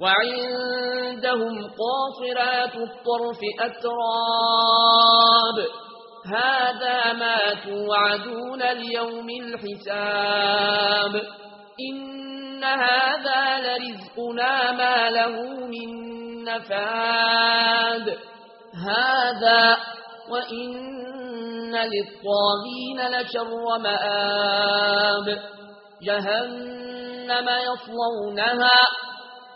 وعندهم قاصرات الطرف أتراب. هذا ما توعدون اليوم الحساب. إن هذا لرزقنا ما له من نفاد. هذا وإن للطاغين لشر مآب. جهنم يصلونها.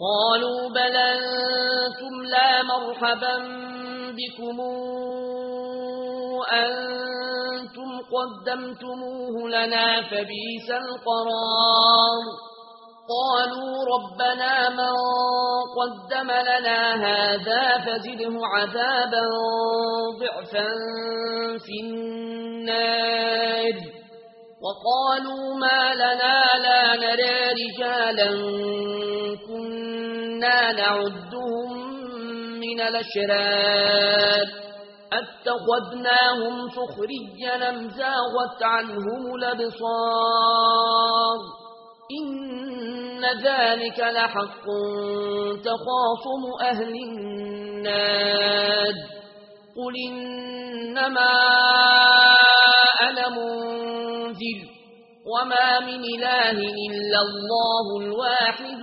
قالوا بل أنتم لا مرحبا بكم. أنتم قدمتموه لنا فبيس القرار. قالوا ربنا من قدم لنا هذا فزده عذابا ضعفا في النار. وقالوا ما لنا لا نرى رجالا كنا كنا نعدهم من الأشرار أتخذناهم سخريا أمزاغت عنهم الأبصار إن ذلك لحق تخاصم أهل النَّارِ قل إنما أنا منذر وما من إله إلا الله الواحد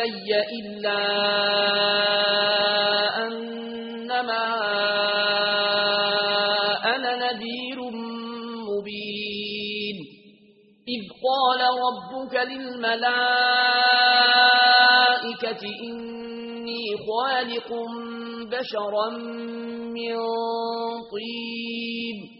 إلي إلا أنما أنا نذير مبين. إذ قال ربك للملائكة إني خالق بشرا من طين.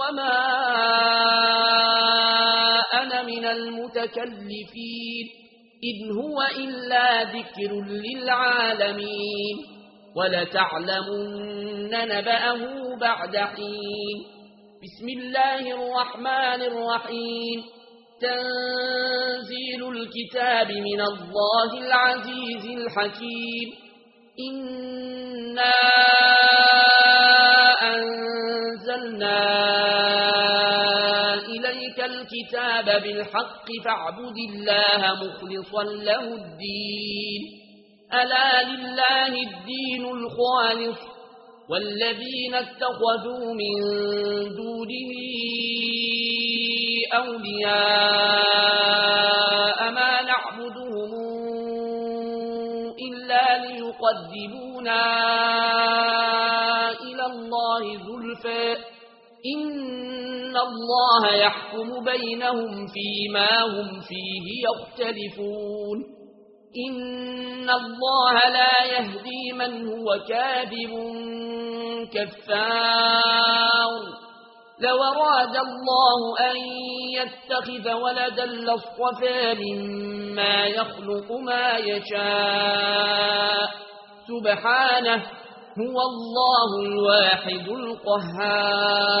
وما أنا من المتكلفين إن هو إلا ذكر للعالمين ولتعلمن نبأه بعد حين بسم الله الرحمن الرحيم تنزيل الكتاب من الله العزيز الحكيم إِنَّا أَنزَلْنَا إِلَيْكَ الْكِتَابَ بِالْحَقِّ فَاعْبُدِ اللَّهَ مُخْلِصًا لَّهُ الدِّينَ. أَلَا لِلَّهِ الدِّينُ الْخَالِصُ. وَالَّذِينَ اتَّخَذُوا مِن دُونِهِ أَوْلِيَاءَ مَا نَعْبُدُهُمْ إِلَّا ان الله يحكم بينهم فيما هم فيه يختلفون ان الله لا يهدي من هو كاذب كفار لو اراد الله ان يتخذ ولدا لصفا مما يخلق ما يشاء سبحانه هو الله الواحد القهار